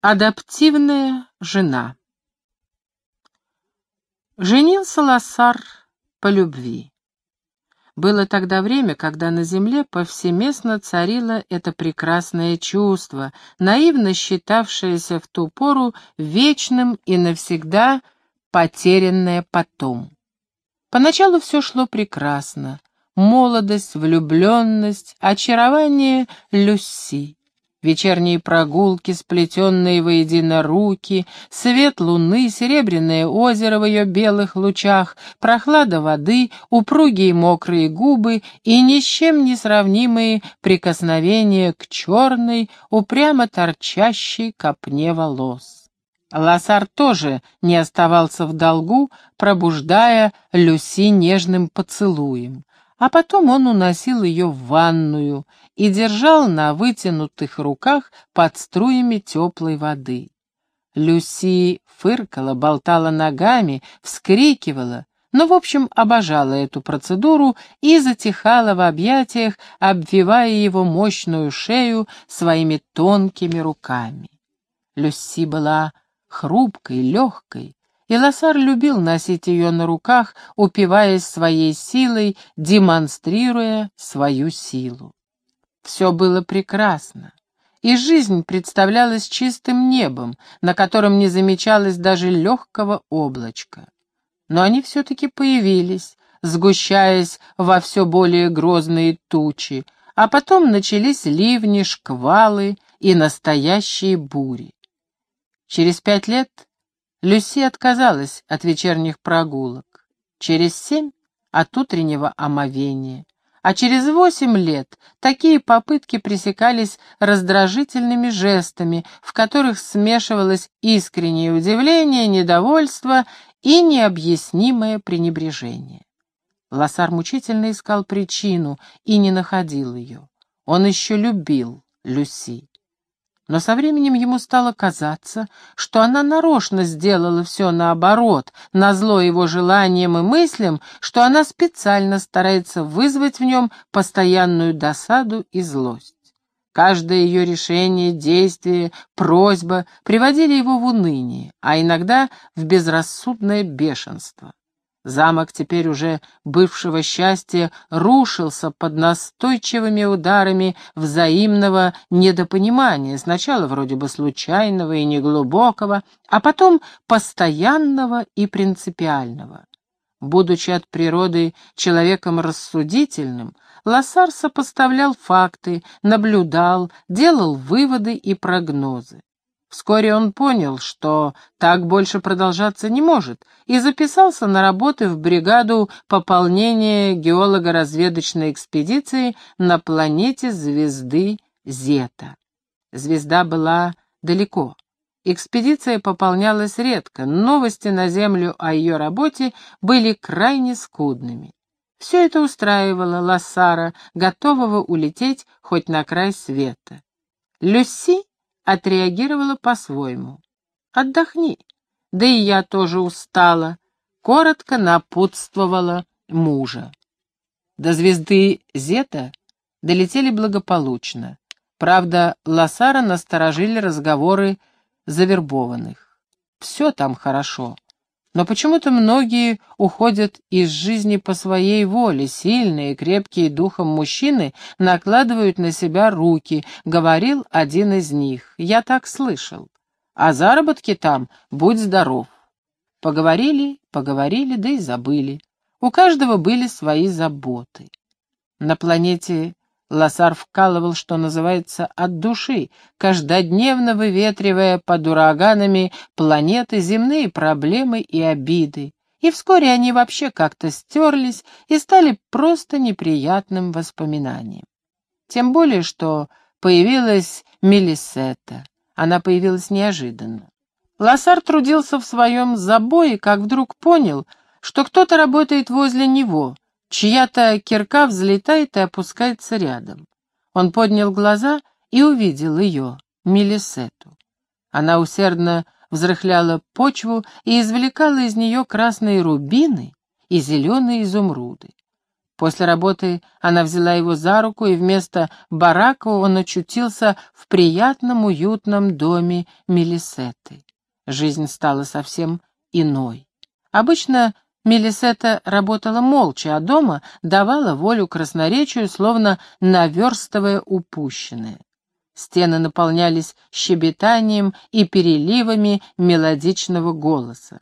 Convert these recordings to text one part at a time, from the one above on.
Адаптивная жена. Женился Лассар по любви. Было тогда время, когда на земле повсеместно царило это прекрасное чувство, наивно считавшееся в ту пору вечным и навсегда потерянное потом. Поначалу все шло прекрасно. Молодость, влюбленность, очарование Люси. Вечерние прогулки, сплетенные воедино руки, свет луны, серебряное озеро в ее белых лучах, прохлада воды, упругие мокрые губы и ни с чем не сравнимые прикосновения к черной, упрямо торчащей копне волос. Лассар тоже не оставался в долгу, пробуждая Люси нежным поцелуем а потом он уносил ее в ванную и держал на вытянутых руках под струями теплой воды. Люси фыркала, болтала ногами, вскрикивала, но, в общем, обожала эту процедуру и затихала в объятиях, обвивая его мощную шею своими тонкими руками. Люси была хрупкой, легкой, и Лосар любил носить ее на руках, упиваясь своей силой, демонстрируя свою силу. Все было прекрасно, и жизнь представлялась чистым небом, на котором не замечалось даже легкого облачка. Но они все-таки появились, сгущаясь во все более грозные тучи, а потом начались ливни, шквалы и настоящие бури. Через пять лет Люси отказалась от вечерних прогулок. Через семь — от утреннего омовения. А через восемь лет такие попытки пресекались раздражительными жестами, в которых смешивалось искреннее удивление, недовольство и необъяснимое пренебрежение. Лосар мучительно искал причину и не находил ее. Он еще любил Люси но со временем ему стало казаться, что она нарочно сделала все наоборот, назло его желаниям и мыслям, что она специально старается вызвать в нем постоянную досаду и злость. Каждое ее решение, действие, просьба приводили его в уныние, а иногда в безрассудное бешенство. Замок теперь уже бывшего счастья рушился под настойчивыми ударами взаимного недопонимания, сначала вроде бы случайного и неглубокого, а потом постоянного и принципиального. Будучи от природы человеком рассудительным, Лассар сопоставлял факты, наблюдал, делал выводы и прогнозы. Вскоре он понял, что так больше продолжаться не может, и записался на работы в бригаду пополнения геолого-разведочной экспедиции на планете звезды Зета. Звезда была далеко. Экспедиция пополнялась редко, новости на Землю о ее работе были крайне скудными. Все это устраивало Лассара, готового улететь хоть на край света. Люси отреагировала по-своему. «Отдохни, да и я тоже устала», — коротко напутствовала мужа. До звезды Зета долетели благополучно. Правда, Лосара насторожили разговоры завербованных. Все там хорошо. Но почему-то многие уходят из жизни по своей воле, сильные, крепкие духом мужчины накладывают на себя руки, говорил один из них. Я так слышал. А заработки там, будь здоров. Поговорили, поговорили, да и забыли. У каждого были свои заботы. На планете Лосар вкалывал, что называется, от души, каждодневно выветривая под ураганами планеты земные проблемы и обиды. И вскоре они вообще как-то стерлись и стали просто неприятным воспоминанием. Тем более, что появилась Мелисета. Она появилась неожиданно. Лосар трудился в своем забое, как вдруг понял, что кто-то работает возле него — Чья-то кирка взлетает и опускается рядом. Он поднял глаза и увидел ее, Мелисету. Она усердно взрыхляла почву и извлекала из нее красные рубины и зеленые изумруды. После работы она взяла его за руку, и вместо барака он очутился в приятном уютном доме Мелисеты. Жизнь стала совсем иной. Обычно Мелисета работала молча, а дома давала волю красноречию, словно наверстывая упущенное. Стены наполнялись щебетанием и переливами мелодичного голоса.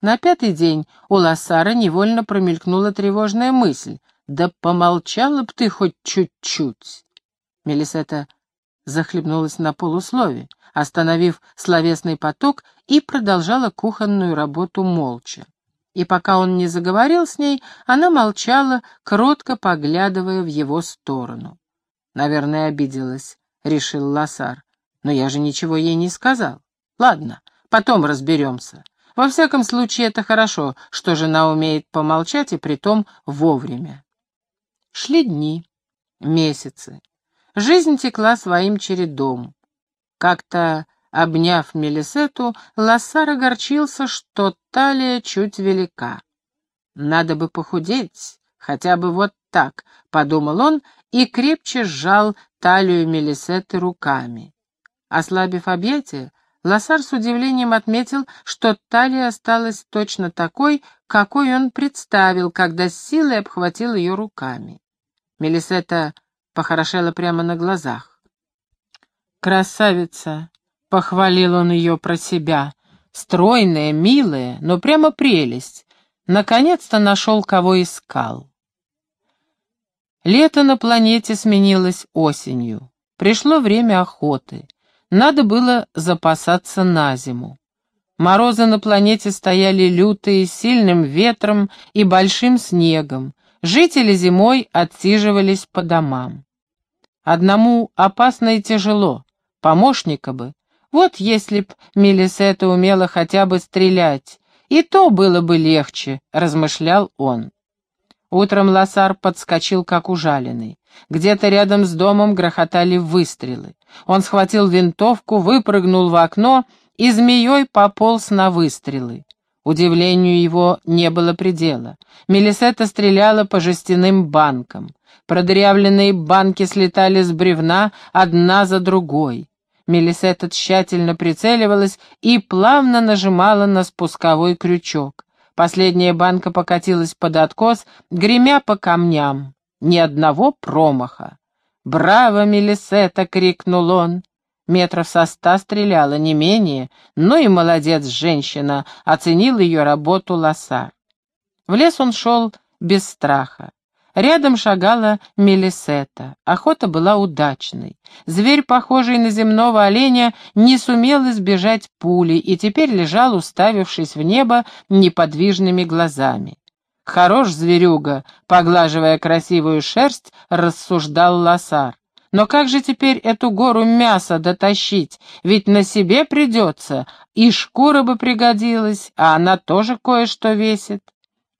На пятый день у Лассара невольно промелькнула тревожная мысль. «Да помолчала б ты хоть чуть-чуть!» Мелисета захлебнулась на полуслове, остановив словесный поток и продолжала кухонную работу молча. И пока он не заговорил с ней, она молчала, кротко поглядывая в его сторону. «Наверное, обиделась», — решил Лосар. «Но я же ничего ей не сказал. Ладно, потом разберемся. Во всяком случае, это хорошо, что жена умеет помолчать и притом вовремя». Шли дни, месяцы. Жизнь текла своим чередом. Как-то, обняв Мелисету, Лассар огорчился, что талия чуть велика. «Надо бы похудеть, хотя бы вот так», — подумал он и крепче сжал талию Мелисеты руками. Ослабив объятия, Лассар с удивлением отметил, что талия осталась точно такой, какой он представил, когда с силой обхватил ее руками. Мелисета похорошела прямо на глазах. «Красавица!» — похвалил он ее про себя. «Стройная, милая, но прямо прелесть. Наконец-то нашел, кого искал». Лето на планете сменилось осенью. Пришло время охоты. Надо было запасаться на зиму. Морозы на планете стояли лютые, с сильным ветром и большим снегом, Жители зимой отсиживались по домам. Одному опасно и тяжело, помощника бы. Вот если б Мелисета умела хотя бы стрелять, и то было бы легче, размышлял он. Утром Лосар подскочил, как ужаленный. Где-то рядом с домом грохотали выстрелы. Он схватил винтовку, выпрыгнул в окно и змеей пополз на выстрелы. Удивлению его не было предела. Мелисета стреляла по жестяным банкам. Продырявленные банки слетали с бревна одна за другой. Мелисета тщательно прицеливалась и плавно нажимала на спусковой крючок. Последняя банка покатилась под откос, гремя по камням. Ни одного промаха. «Браво, Мелисета!» — крикнул он. Метров со ста стреляла, не менее, но и молодец женщина, оценил ее работу лоса. В лес он шел без страха. Рядом шагала Мелисета. Охота была удачной. Зверь, похожий на земного оленя, не сумел избежать пули и теперь лежал, уставившись в небо неподвижными глазами. «Хорош зверюга», — поглаживая красивую шерсть, рассуждал лосар. Но как же теперь эту гору мяса дотащить? Ведь на себе придется, и шкура бы пригодилась, а она тоже кое-что весит.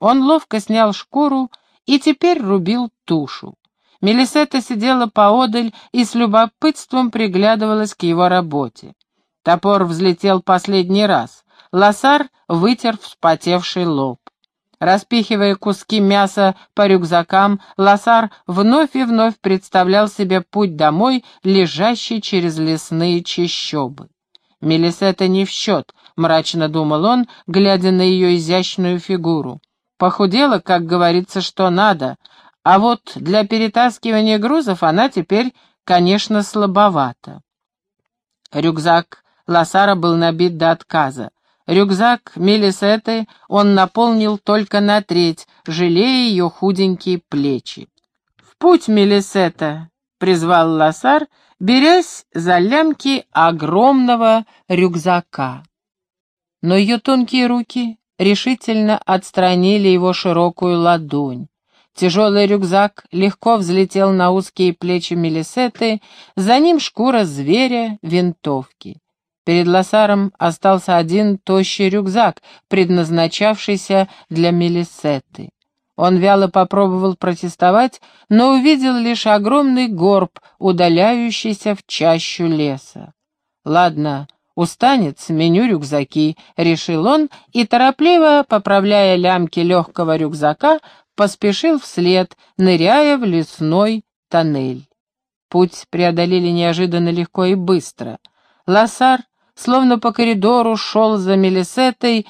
Он ловко снял шкуру и теперь рубил тушу. Мелисета сидела поодаль и с любопытством приглядывалась к его работе. Топор взлетел последний раз. Лосар вытер вспотевший лоб. Распихивая куски мяса по рюкзакам, Лосар вновь и вновь представлял себе путь домой, лежащий через лесные чащобы. Мелисета не в счет, мрачно думал он, глядя на ее изящную фигуру. Похудела, как говорится, что надо, а вот для перетаскивания грузов она теперь, конечно, слабовата. Рюкзак Лосара был набит до отказа. Рюкзак Мелисеты он наполнил только на треть, жалея ее худенькие плечи. «В путь, Мелисета!» — призвал Лосар, берясь за лямки огромного рюкзака. Но ее тонкие руки решительно отстранили его широкую ладонь. Тяжелый рюкзак легко взлетел на узкие плечи Мелисеты, за ним шкура зверя, винтовки. Перед Лосаром остался один тощий рюкзак, предназначавшийся для Мелисеты. Он вяло попробовал протестовать, но увидел лишь огромный горб, удаляющийся в чащу леса. «Ладно, устанет, сменю рюкзаки», — решил он и, торопливо поправляя лямки легкого рюкзака, поспешил вслед, ныряя в лесной тоннель. Путь преодолели неожиданно легко и быстро. Лосар, словно по коридору, шел за Мелисетой,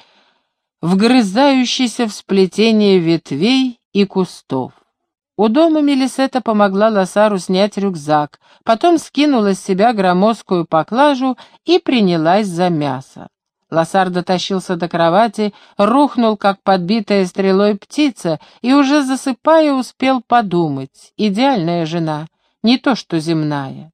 вгрызающийся в сплетение ветвей и кустов. У дома Мелисета помогла Лосару снять рюкзак, потом скинула с себя громоздкую поклажу и принялась за мясо. Лосар дотащился до кровати, рухнул, как подбитая стрелой птица, и уже засыпая успел подумать. Идеальная жена, не то что земная.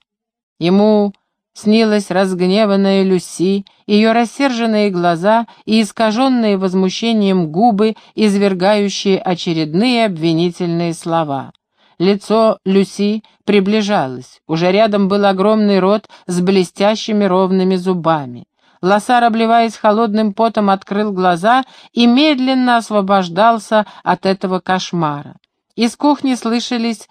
Ему снилась разгневанная Люси, ее рассерженные глаза и искаженные возмущением губы, извергающие очередные обвинительные слова. Лицо Люси приближалось, уже рядом был огромный рот с блестящими ровными зубами. Лосар, обливаясь холодным потом, открыл глаза и медленно освобождался от этого кошмара. Из кухни слышались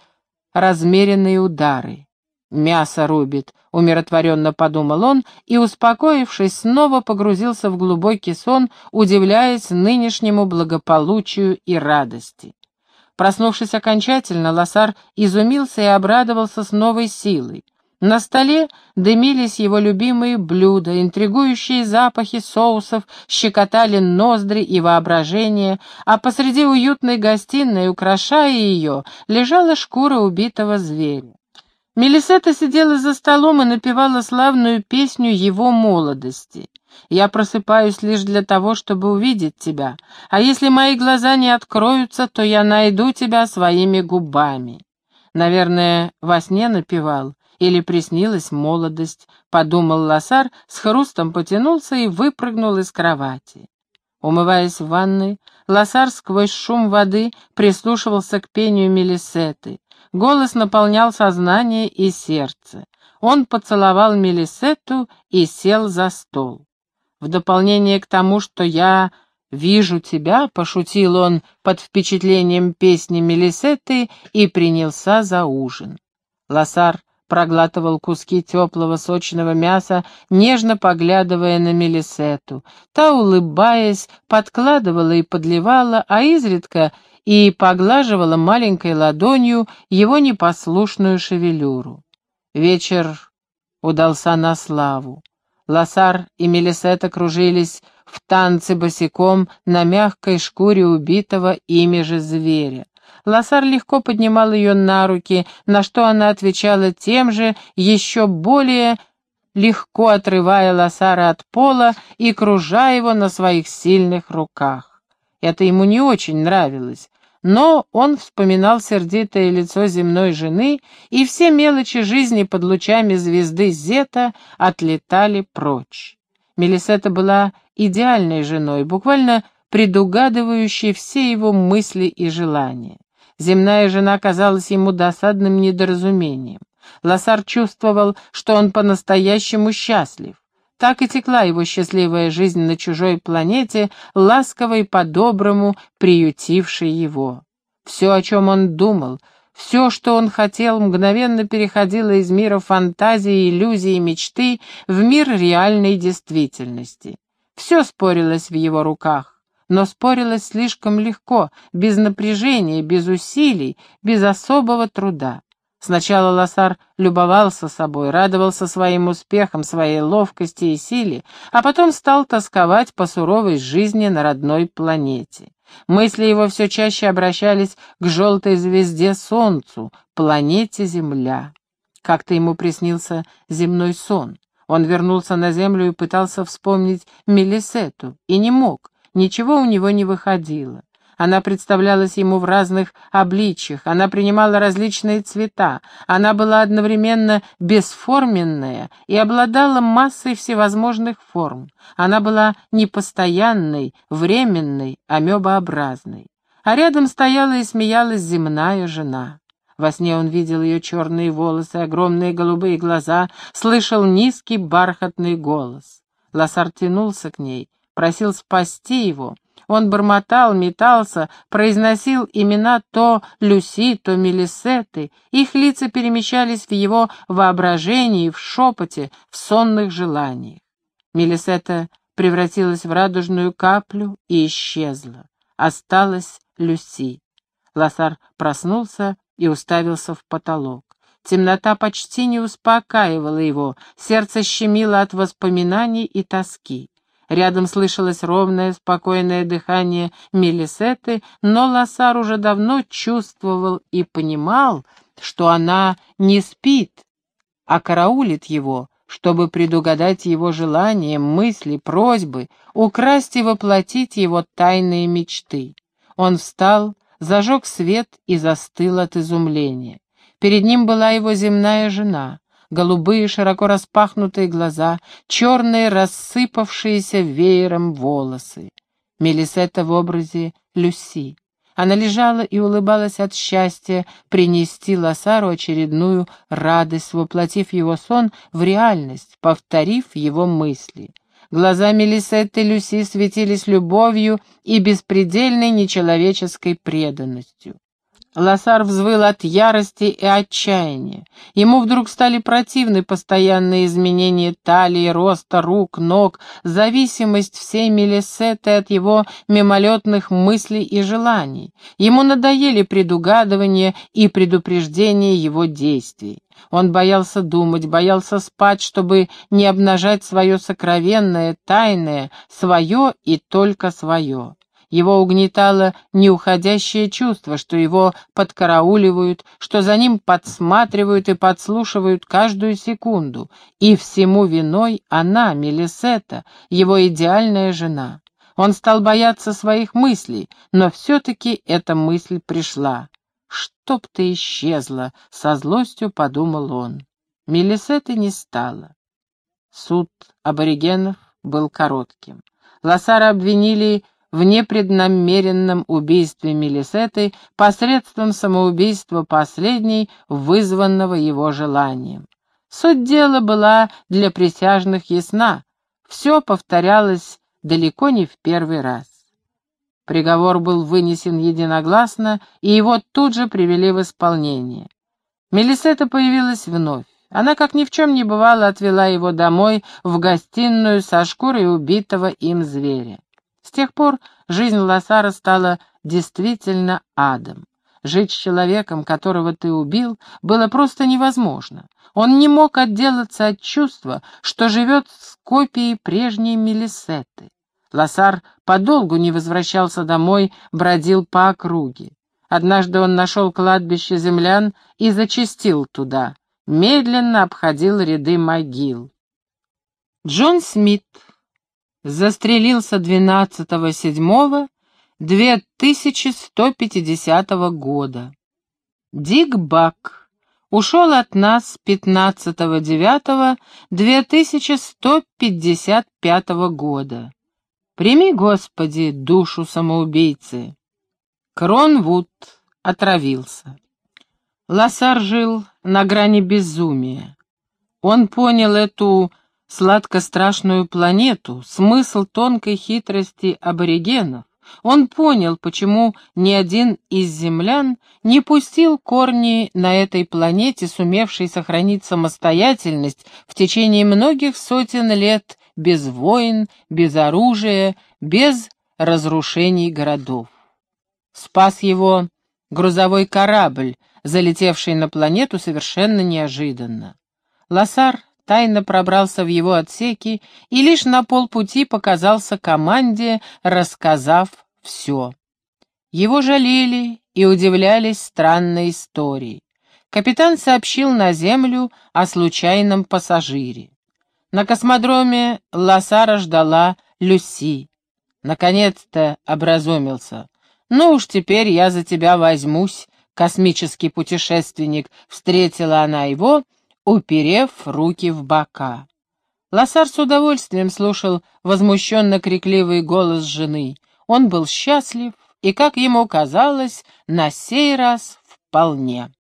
размеренные удары. «Мясо рубит», — умиротворенно подумал он и, успокоившись, снова погрузился в глубокий сон, удивляясь нынешнему благополучию и радости. Проснувшись окончательно, Лосар изумился и обрадовался с новой силой. На столе дымились его любимые блюда, интригующие запахи соусов щекотали ноздри и воображение, а посреди уютной гостиной, украшая ее, лежала шкура убитого зверя. Мелисета сидела за столом и напевала славную песню его молодости. «Я просыпаюсь лишь для того, чтобы увидеть тебя, а если мои глаза не откроются, то я найду тебя своими губами». Наверное, во сне напевал, или приснилась молодость, подумал Лосар, с хрустом потянулся и выпрыгнул из кровати. Умываясь в ванной, Лосар сквозь шум воды прислушивался к пению Мелисеты. Голос наполнял сознание и сердце. Он поцеловал Мелисету и сел за стол. В дополнение к тому, что я вижу тебя, пошутил он под впечатлением песни Мелисеты и принялся за ужин. Лосар проглатывал куски теплого сочного мяса, нежно поглядывая на Мелисету. Та, улыбаясь, подкладывала и подливала, а изредка и поглаживала маленькой ладонью его непослушную шевелюру. Вечер удался на славу. Лосар и Мелисета кружились в танце босиком на мягкой шкуре убитого ими же зверя. Лосар легко поднимал ее на руки, на что она отвечала тем же, еще более легко отрывая Лосара от пола и кружа его на своих сильных руках. Это ему не очень нравилось, но он вспоминал сердитое лицо земной жены, и все мелочи жизни под лучами звезды Зета отлетали прочь. Мелисета была идеальной женой, буквально предугадывающей все его мысли и желания. Земная жена казалась ему досадным недоразумением. Лосар чувствовал, что он по-настоящему счастлив. Так и текла его счастливая жизнь на чужой планете, ласково и по-доброму приютившей его. Все, о чем он думал, все, что он хотел, мгновенно переходило из мира фантазии, иллюзий и мечты в мир реальной действительности. Все спорилось в его руках но спорилось слишком легко, без напряжения, без усилий, без особого труда. Сначала Лосар любовался собой, радовался своим успехам, своей ловкости и силе, а потом стал тосковать по суровой жизни на родной планете. Мысли его все чаще обращались к желтой звезде Солнцу, планете Земля. Как-то ему приснился земной сон. Он вернулся на Землю и пытался вспомнить Мелисету, и не мог. Ничего у него не выходило. Она представлялась ему в разных обличьях, она принимала различные цвета, она была одновременно бесформенная и обладала массой всевозможных форм. Она была непостоянной, временной, амебообразной. А рядом стояла и смеялась земная жена. Во сне он видел ее черные волосы, огромные голубые глаза, слышал низкий бархатный голос. Лосар тянулся к ней, просил спасти его. Он бормотал, метался, произносил имена то Люси, то Мелисеты. Их лица перемещались в его воображении, в шепоте, в сонных желаниях. Мелисета превратилась в радужную каплю и исчезла. Осталась Люси. Лосар проснулся и уставился в потолок. Темнота почти не успокаивала его, сердце щемило от воспоминаний и тоски. Рядом слышалось ровное, спокойное дыхание Мелисеты, но Лосар уже давно чувствовал и понимал, что она не спит, а караулит его, чтобы предугадать его желания, мысли, просьбы, украсть и воплотить его тайные мечты. Он встал, зажег свет и застыл от изумления. Перед ним была его земная жена, голубые широко распахнутые глаза, черные рассыпавшиеся веером волосы. Мелисета в образе Люси. Она лежала и улыбалась от счастья принести Лосару очередную радость, воплотив его сон в реальность, повторив его мысли. Глаза Мелисетты Люси светились любовью и беспредельной нечеловеческой преданностью. Лосар взвыл от ярости и отчаяния. Ему вдруг стали противны постоянные изменения талии, роста, рук, ног, зависимость всей Мелисеты от его мимолетных мыслей и желаний. Ему надоели предугадывания и предупреждения его действий. Он боялся думать, боялся спать, чтобы не обнажать свое сокровенное, тайное, свое и только свое. Его угнетало неуходящее чувство, что его подкарауливают, что за ним подсматривают и подслушивают каждую секунду. И всему виной она, Мелисета, его идеальная жена. Он стал бояться своих мыслей, но все-таки эта мысль пришла. «Чтоб ты исчезла!» — со злостью подумал он. Мелисеты не стало. Суд аборигенов был коротким. Лосара обвинили в непреднамеренном убийстве Мелисеты посредством самоубийства последней, вызванного его желанием. Суть дела была для присяжных ясна, все повторялось далеко не в первый раз. Приговор был вынесен единогласно, и его тут же привели в исполнение. Мелисета появилась вновь. Она, как ни в чем не бывало, отвела его домой в гостиную со шкурой убитого им зверя. С тех пор жизнь Лосара стала действительно адом. Жить с человеком, которого ты убил, было просто невозможно. Он не мог отделаться от чувства, что живет с копией прежней Мелисеты. Лосар подолгу не возвращался домой, бродил по округе. Однажды он нашел кладбище землян и зачастил туда, медленно обходил ряды могил. Джон Смит застрелился 12.07.2150 года. Дик Бак ушел от нас 15.09.2155 года. Прими, Господи, душу самоубийцы. Кронвуд отравился. Лосар жил на грани безумия. Он понял эту сладко-страшную планету, смысл тонкой хитрости аборигенов. Он понял, почему ни один из землян не пустил корни на этой планете, сумевшей сохранить самостоятельность в течение многих сотен лет без войн, без оружия, без разрушений городов. Спас его грузовой корабль, залетевший на планету совершенно неожиданно. Лосар тайно пробрался в его отсеки и лишь на полпути показался команде, рассказав все. Его жалели и удивлялись странной историей. Капитан сообщил на землю о случайном пассажире. На космодроме Лосара ждала Люси. Наконец-то образумился. «Ну уж теперь я за тебя возьмусь, космический путешественник», — встретила она его — уперев руки в бока. Лосар с удовольствием слушал возмущенно-крикливый голос жены. Он был счастлив и, как ему казалось, на сей раз вполне.